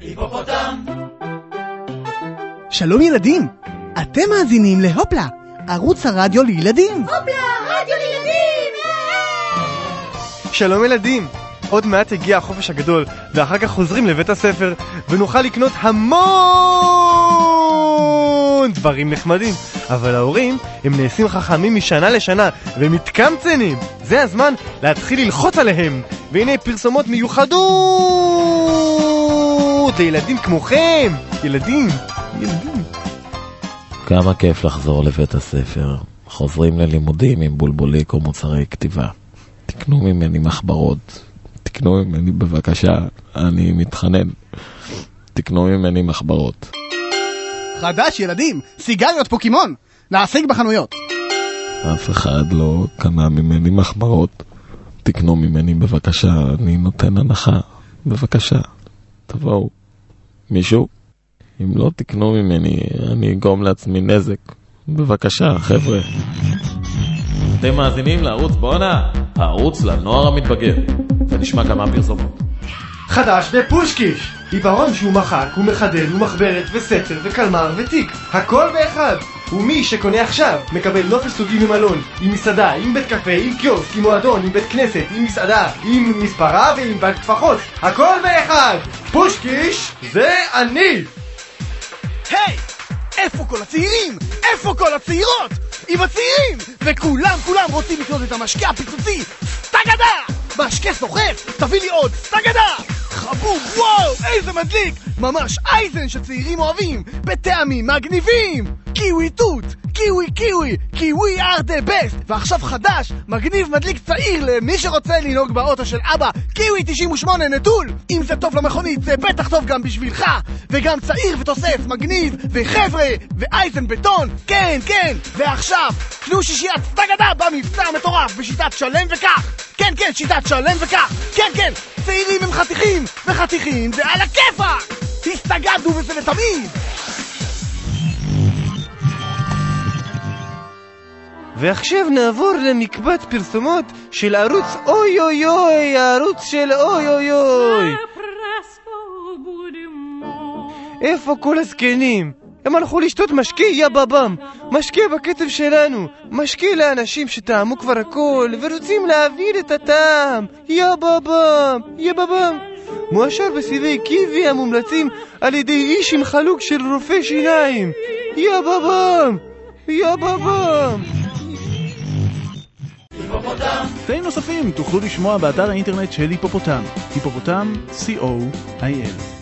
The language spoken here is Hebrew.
היפופוטם! שלום ילדים, אתם מאזינים להופלה, ערוץ הרדיו לילדים. הופלה, רדיו לילדים! שלום ילדים! עוד מעט יגיע החופש הגדול, ואחר כך חוזרים לבית הספר, ונוכל לקנות המון דברים נחמדים. אבל ההורים, הם נעשים חכמים משנה לשנה, ומתקמצנים. זה הזמן להתחיל ללחוץ עליהם. והנה פרסומות מיוחדות לילדים כמוכם. ילדים, ילדים. כמה כיף לחזור לבית הספר. חוזרים ללימודים עם בולבוליק או מוצרי כתיבה. תקנו ממני מחברות. תקנו ממני בבקשה, אני מתחנן. תקנו ממני מחברות. חדש ילדים, סיגריות פוקימון, להשיג בחנויות. אף אחד לא קנה ממני מחברות. תקנו ממני בבקשה, אני נותן הנחה. בבקשה, תבואו. מישהו? אם לא תקנו ממני, אני אגרום לעצמי נזק. בבקשה, חבר'ה. אתם מאזינים לערוץ בואנה? הערוץ לנוער המתבגר. ונשמע כמה פרסומות. חדש בפושקיש! עיוורון שהוא מחק, ומחדל, ומחברת, וספר, וקלמר, ותיק. הכל באחד! ומי שקונה עכשיו מקבל נופש סוגי ממלון, עם מסעדה, עם בית קפה, עם קיוסק, עם מועדון, עם בית כנסת, עם מסעדה, עם מספרה ועם בנק טפחות. הכל באחד! פושקיש זה אני! היי! איפה כל הצעירים? איפה כל הצעירות? עם הצעירים! וכולם כולם רוצים לקנות את המשקה הפיצוצי סטגדה! משקה סוחף, תביא לי עוד סטגדה! חבוב, וואו, איזה מדליק! ממש אייזן שצעירים אוהבים, בטעמים מגניבים! קיווי תות, קיווי קיווי, קיווי are the best! ועכשיו חדש, מגניב מדליק צעיר למי שרוצה לנהוג באוטו של אבא, קיווי 98 נטול! אם זה טוב למכונית, זה בטח טוב גם בשבילך! וגם צעיר ותוסס, מגניב, וחבר'ה, ואייזן בטון, כן, כן! ועכשיו, קנו שישיית סטגדה במבצע המטורף בשיטת שלם וקח! כן, כן, שיטת שלם וקח! כן, כן! צעירים הם חתיכים, וחתיכים זה על הכיפאק! הסתגדנו וזה לתמיד! ועכשיו נעבור למקבץ פרסומות של ערוץ אוי אוי אוי, הערוץ של אוי אוי אוי. איפה כל הזקנים? הם הלכו לשתות משקה יא בבם, משקה בקצב שלנו, משקה לאנשים שטעמו כבר הכל ורוצים להעביר את הטעם, יא בבם, יא בבם. מואשר בסיבי קיבי המומלצים על ידי איש עם חלוק של רופא שיניים, יא בבם, יא בבם. תאים נוספים תוכלו לשמוע באתר האינטרנט של היפופוטם, היפופוטם, co.il.